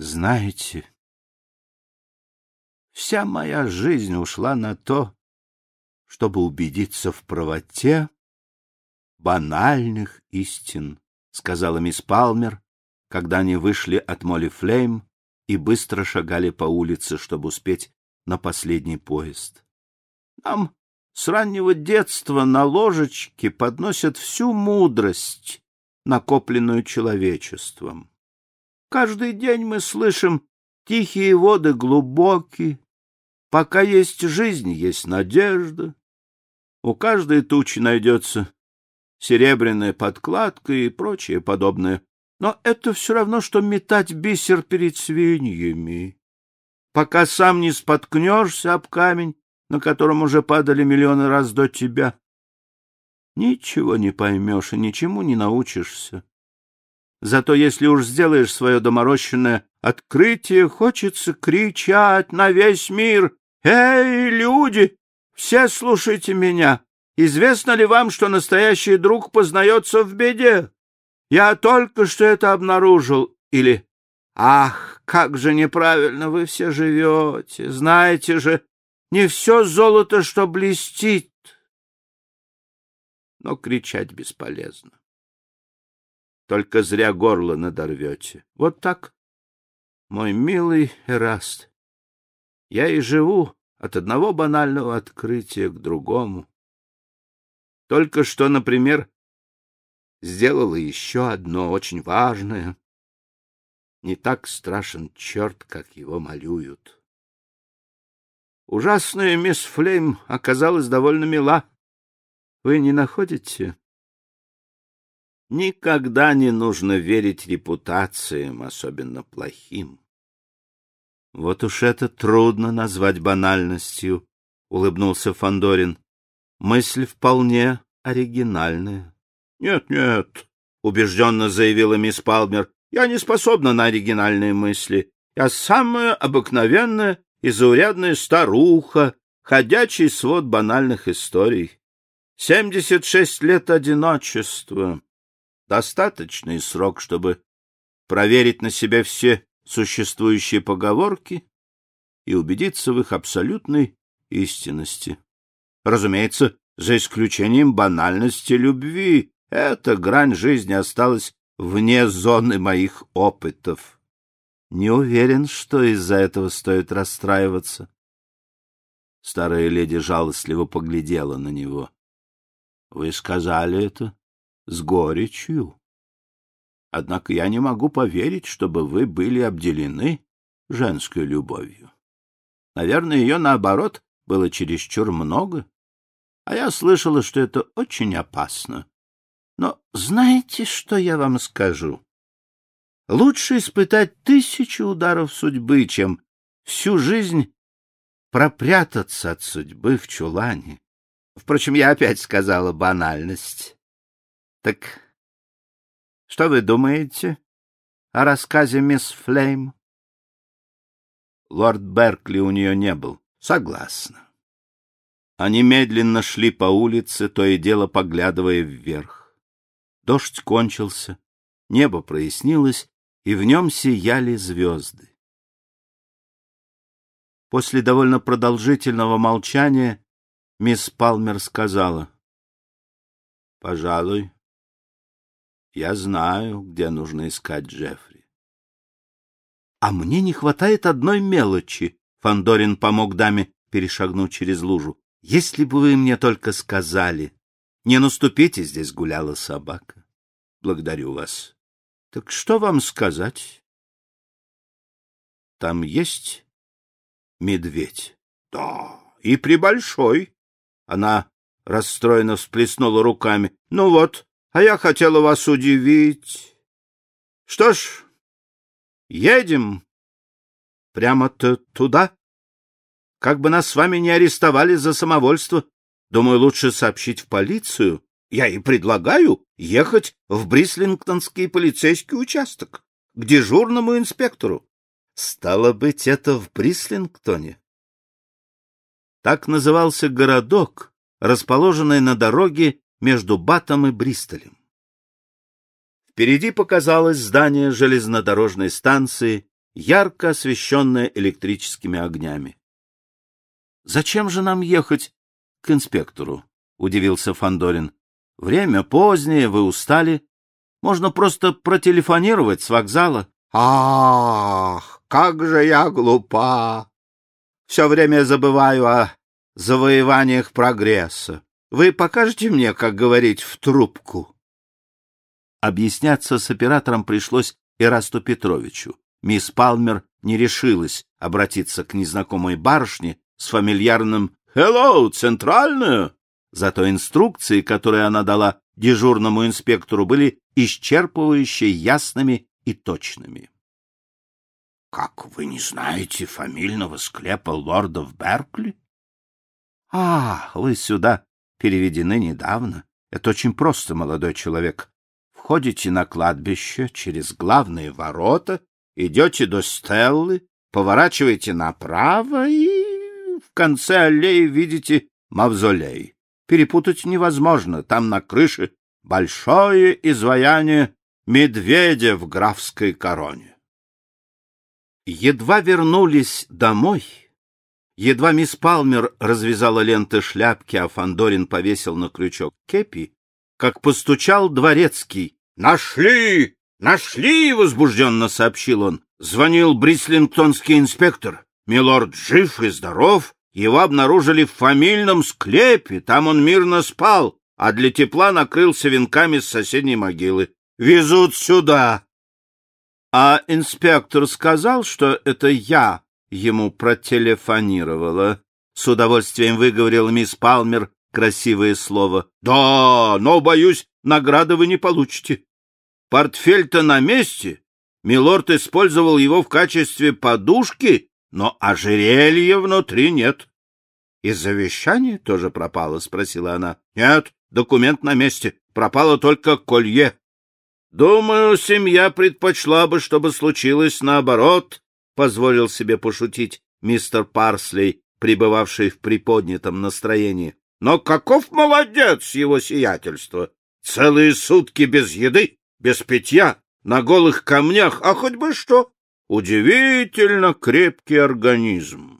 Знаете, вся моя жизнь ушла на то, чтобы убедиться в правоте банальных истин, — сказала мисс Палмер, когда они вышли от Молли Флейм и быстро шагали по улице, чтобы успеть на последний поезд. Нам с раннего детства на ложечке подносят всю мудрость, накопленную человечеством. Каждый день мы слышим «тихие воды глубокие», «пока есть жизнь, есть надежда». У каждой тучи найдется серебряная подкладка и прочее подобное. Но это все равно, что метать бисер перед свиньями. Пока сам не споткнешься об камень, на котором уже падали миллионы раз до тебя, ничего не поймешь и ничему не научишься. Зато если уж сделаешь свое доморощенное открытие, хочется кричать на весь мир. «Эй, люди, все слушайте меня! Известно ли вам, что настоящий друг познается в беде? Я только что это обнаружил. Или «Ах, как же неправильно вы все живете! Знаете же, не все золото, что блестит!» Но кричать бесполезно. Только зря горло надорвете. Вот так, мой милый Эраст. Я и живу от одного банального открытия к другому. Только что, например, сделала еще одно очень важное. Не так страшен черт, как его малюют. Ужасная мисс Флейм оказалась довольно мила. Вы не находите? Никогда не нужно верить репутациям, особенно плохим. — Вот уж это трудно назвать банальностью, — улыбнулся Фандорин. Мысль вполне оригинальная. «Нет, — Нет-нет, — убежденно заявила мисс Палмер, — я не способна на оригинальные мысли. Я самая обыкновенная и заурядная старуха, ходячий свод банальных историй. Семьдесят шесть лет одиночества достаточный срок, чтобы проверить на себя все существующие поговорки и убедиться в их абсолютной истинности. Разумеется, за исключением банальности любви. Эта грань жизни осталась вне зоны моих опытов. Не уверен, что из-за этого стоит расстраиваться. Старая леди жалостливо поглядела на него. — Вы сказали это с горечью. Однако я не могу поверить, чтобы вы были обделены женской любовью. Наверное, ее, наоборот, было чересчур много. А я слышала, что это очень опасно. Но знаете, что я вам скажу? Лучше испытать тысячу ударов судьбы, чем всю жизнь пропрятаться от судьбы в чулане. Впрочем, я опять сказала банальность. Так что вы думаете о рассказе мисс Флейм? Лорд Беркли у нее не был. Согласна. Они медленно шли по улице, то и дело поглядывая вверх. Дождь кончился, небо прояснилось, и в нем сияли звезды. После довольно продолжительного молчания мисс Палмер сказала, — Пожалуй, я знаю, где нужно искать Джеффри. — А мне не хватает одной мелочи, — Фандорин помог даме перешагнуть через лужу. — Если бы вы мне только сказали. Не наступите, здесь гуляла собака. — Благодарю вас. — Так что вам сказать? — Там есть медведь? — Да, и прибольшой. Она расстроенно всплеснула руками. — Ну вот, а я хотела вас удивить. Что ж, едем прямо-то туда. Как бы нас с вами не арестовали за самовольство, думаю, лучше сообщить в полицию. Я и предлагаю ехать в Брислингтонский полицейский участок к дежурному инспектору. Стало быть, это в Брислингтоне. Так назывался городок, расположенный на дороге между Батом и Бристолем. Впереди показалось здание железнодорожной станции, ярко освещенная электрическими огнями. — Зачем же нам ехать к инспектору? — удивился Фандорин. Время позднее, вы устали. Можно просто протелефонировать с вокзала. — Ах, как же я глупа! Все время забываю о завоеваниях прогресса. Вы покажете мне, как говорить в трубку? Объясняться с оператором пришлось Ирасту Петровичу. Мисс Палмер не решилась обратиться к незнакомой барышне с фамильярным «Hello, центральную!» Зато инструкции, которые она дала дежурному инспектору, были исчерпывающе ясными и точными. — Как вы не знаете фамильного склепа лордов Беркли? — А, вы сюда переведены недавно. Это очень просто, молодой человек. Входите на кладбище через главные ворота, идете до Стеллы, поворачиваете направо и в конце аллеи видите мавзолей. Перепутать невозможно. Там на крыше большое изваяние медведя в графской короне. Едва вернулись домой, едва мисс Палмер развязала ленты шляпки, а Фандорин повесил на крючок кепи, как постучал дворецкий. «Нашли! Нашли!» — возбужденно сообщил он. Звонил Брислингтонский инспектор. Милорд жив и здоров, его обнаружили в фамильном склепе, там он мирно спал, а для тепла накрылся венками с соседней могилы. Везут сюда. А инспектор сказал, что это я ему протелефонировала. С удовольствием выговорил мисс Палмер красивое слово. Да, но, боюсь, награды вы не получите. Портфель-то на месте. Милорд использовал его в качестве подушки, но ожерелья внутри нет. — И завещание тоже пропало? — спросила она. — Нет, документ на месте. Пропало только колье. — Думаю, семья предпочла бы, чтобы случилось наоборот, — позволил себе пошутить мистер Парслей, пребывавший в приподнятом настроении. — Но каков молодец его сиятельство! Целые сутки без еды, без питья, на голых камнях, а хоть бы что! Удивительно крепкий организм.